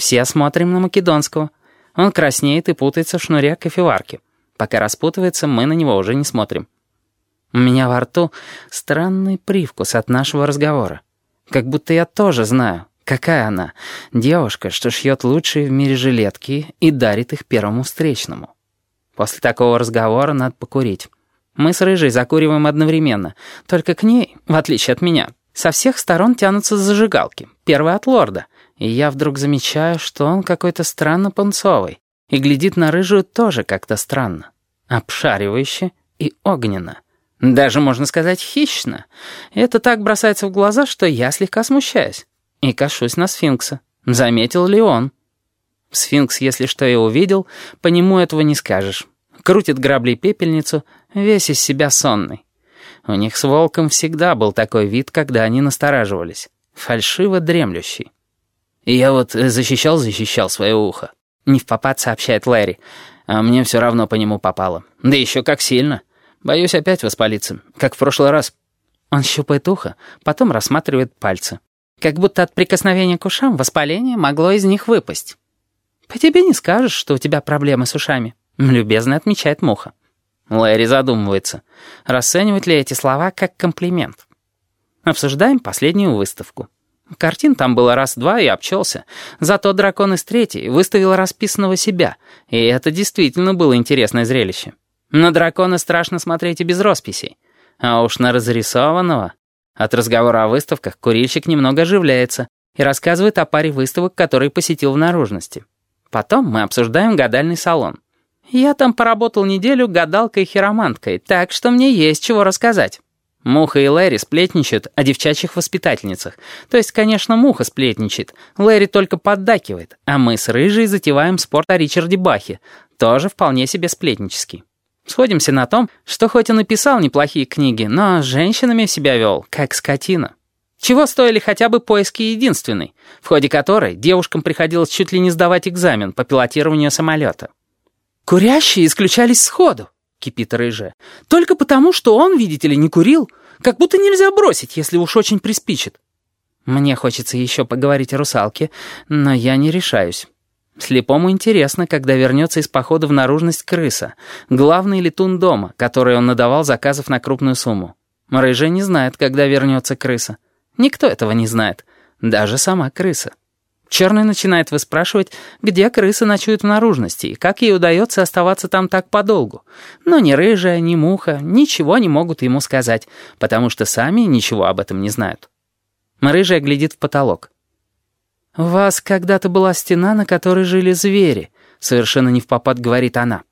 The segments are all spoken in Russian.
Все смотрим на Македонского. Он краснеет и путается в шнуре кофеварки. Пока распутывается, мы на него уже не смотрим. У меня во рту странный привкус от нашего разговора. Как будто я тоже знаю, какая она. Девушка, что шьет лучшие в мире жилетки и дарит их первому встречному. После такого разговора надо покурить. Мы с Рыжей закуриваем одновременно. Только к ней, в отличие от меня, со всех сторон тянутся зажигалки. Первый от лорда. И я вдруг замечаю, что он какой-то странно пунцовый. И глядит на Рыжую тоже как-то странно. Обшаривающе и огненно. Даже, можно сказать, хищно. Это так бросается в глаза, что я слегка смущаюсь. И кашусь на сфинкса. Заметил ли он? Сфинкс, если что и увидел, по нему этого не скажешь. Крутит граблей пепельницу, весь из себя сонный. У них с волком всегда был такой вид, когда они настораживались. Фальшиво дремлющий. Я вот защищал-защищал свое ухо. Не в попад сообщает Лэри. А мне все равно по нему попало. Да еще как сильно. Боюсь опять воспалиться, как в прошлый раз. Он щупает ухо, потом рассматривает пальцы. Как будто от прикосновения к ушам воспаление могло из них выпасть. «По тебе не скажешь, что у тебя проблемы с ушами», — любезно отмечает Муха. Лэри задумывается, расценивать ли эти слова как комплимент. Обсуждаем последнюю выставку. Картин там было раз-два и обчелся. Зато дракон из третьей выставил расписанного себя, и это действительно было интересное зрелище. На дракона страшно смотреть и без росписей. А уж на разрисованного... От разговора о выставках курильщик немного оживляется и рассказывает о паре выставок, которые посетил в наружности. Потом мы обсуждаем гадальный салон. Я там поработал неделю гадалкой и хироманткой, так что мне есть чего рассказать. Муха и Лэри сплетничают о девчачьих воспитательницах. То есть, конечно, Муха сплетничает. Лэри только поддакивает. А мы с Рыжей затеваем спорт о Ричарде Бахе. Тоже вполне себе сплетнический. Сходимся на том, что хоть и писал неплохие книги, но с женщинами себя вел, как скотина. Чего стоили хотя бы поиски единственной, в ходе которой девушкам приходилось чуть ли не сдавать экзамен по пилотированию самолета. «Курящие исключались сходу», — кипит Рыжая. «Только потому, что он, видите ли, не курил. Как будто нельзя бросить, если уж очень приспичит». Мне хочется еще поговорить о русалке, но я не решаюсь. Слепому интересно, когда вернется из похода в наружность крыса, главный летун дома, который он надавал заказов на крупную сумму. Рыжая не знает, когда вернется крыса. Никто этого не знает, даже сама крыса. Черный начинает выспрашивать, где крыса ночует в наружности и как ей удается оставаться там так подолгу. Но ни рыжая, ни муха ничего не могут ему сказать, потому что сами ничего об этом не знают. Рыжая глядит в потолок. «У вас когда-то была стена, на которой жили звери», — совершенно не в попад говорит она.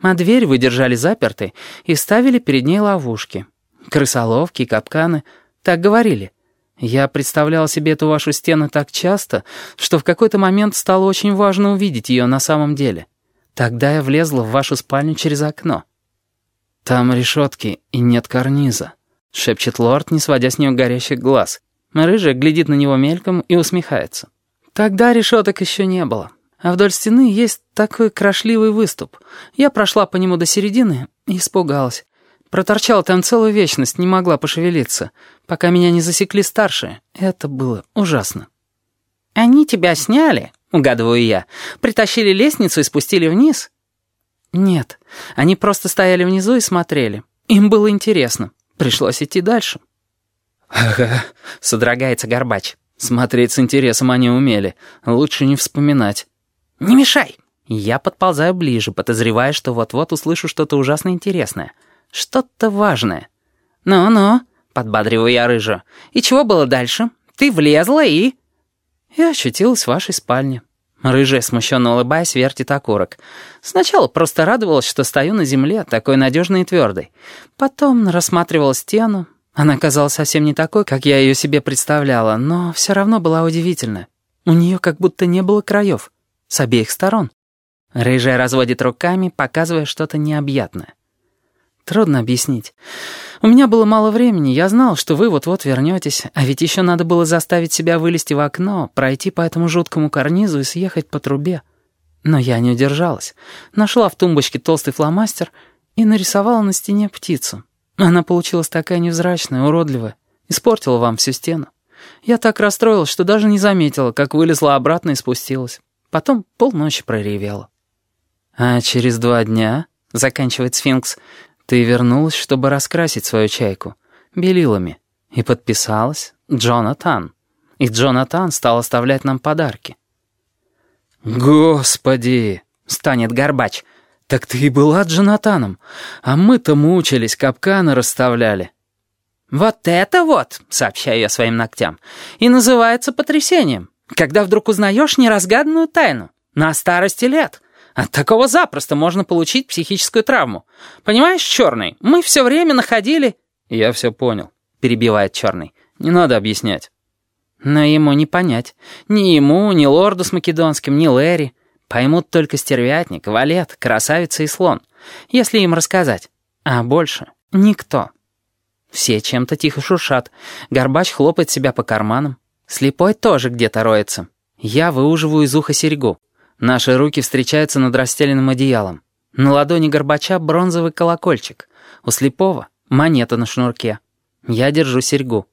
«А дверь вы держали запертой и ставили перед ней ловушки. Крысоловки, капканы. Так говорили. Я представлял себе эту вашу стену так часто, что в какой-то момент стало очень важно увидеть ее на самом деле. Тогда я влезла в вашу спальню через окно». «Там решетки и нет карниза», — шепчет лорд, не сводя с нее горящих глаз. Рыжая глядит на него мельком и усмехается. Тогда решеток еще не было. А вдоль стены есть такой крошливый выступ. Я прошла по нему до середины и испугалась. Проторчала там целую вечность, не могла пошевелиться, пока меня не засекли старшие. Это было ужасно. «Они тебя сняли?» — угадываю я. «Притащили лестницу и спустили вниз?» «Нет, они просто стояли внизу и смотрели. Им было интересно. Пришлось идти дальше». «Ага», — содрогается Горбач. Смотреть с интересом они умели. Лучше не вспоминать. «Не мешай!» Я подползаю ближе, подозревая, что вот-вот услышу что-то ужасно интересное. Что-то важное. «Ну-ну», — подбадриваю я рыжу. «И чего было дальше? Ты влезла и...» Я ощутилась в вашей спальне. Рыжая, смущенно улыбаясь, вертит окурок. Сначала просто радовалась, что стою на земле, такой надежной и твердой. Потом рассматривала стену, она казалась совсем не такой, как я ее себе представляла, но все равно была удивительна. У нее как будто не было краев. С обеих сторон. Рыжая разводит руками, показывая что-то необъятное. Трудно объяснить. У меня было мало времени, я знал, что вы вот-вот вернетесь, а ведь еще надо было заставить себя вылезти в окно, пройти по этому жуткому карнизу и съехать по трубе. Но я не удержалась. Нашла в тумбочке толстый фломастер и нарисовала на стене птицу. Она получилась такая невзрачная, уродливая. Испортила вам всю стену. Я так расстроилась, что даже не заметила, как вылезла обратно и спустилась. Потом полночи проревела. «А через два дня, — заканчивает сфинкс, — ты вернулась, чтобы раскрасить свою чайку белилами и подписалась Джонатан. И Джонатан стал оставлять нам подарки». «Господи!» — станет Горбач. «Так ты и была Джонатаном, а мы-то мучились, капканы расставляли». «Вот это вот», — сообщаю я своим ногтям, — «и называется потрясением, когда вдруг узнаешь неразгаданную тайну на старости лет». От такого запросто можно получить психическую травму. Понимаешь, Черный, мы все время находили...» «Я все понял», — перебивает Черный. «Не надо объяснять». Но ему не понять. Ни ему, ни лорду с Македонским, ни Лэри. Поймут только стервятник, валет, красавица и слон. Если им рассказать. А больше никто. Все чем-то тихо шуршат. Горбач хлопает себя по карманам. Слепой тоже где-то роется. Я выуживаю из уха серьгу. Наши руки встречаются над расстеленным одеялом. На ладони Горбача бронзовый колокольчик. У слепого монета на шнурке. Я держу серьгу.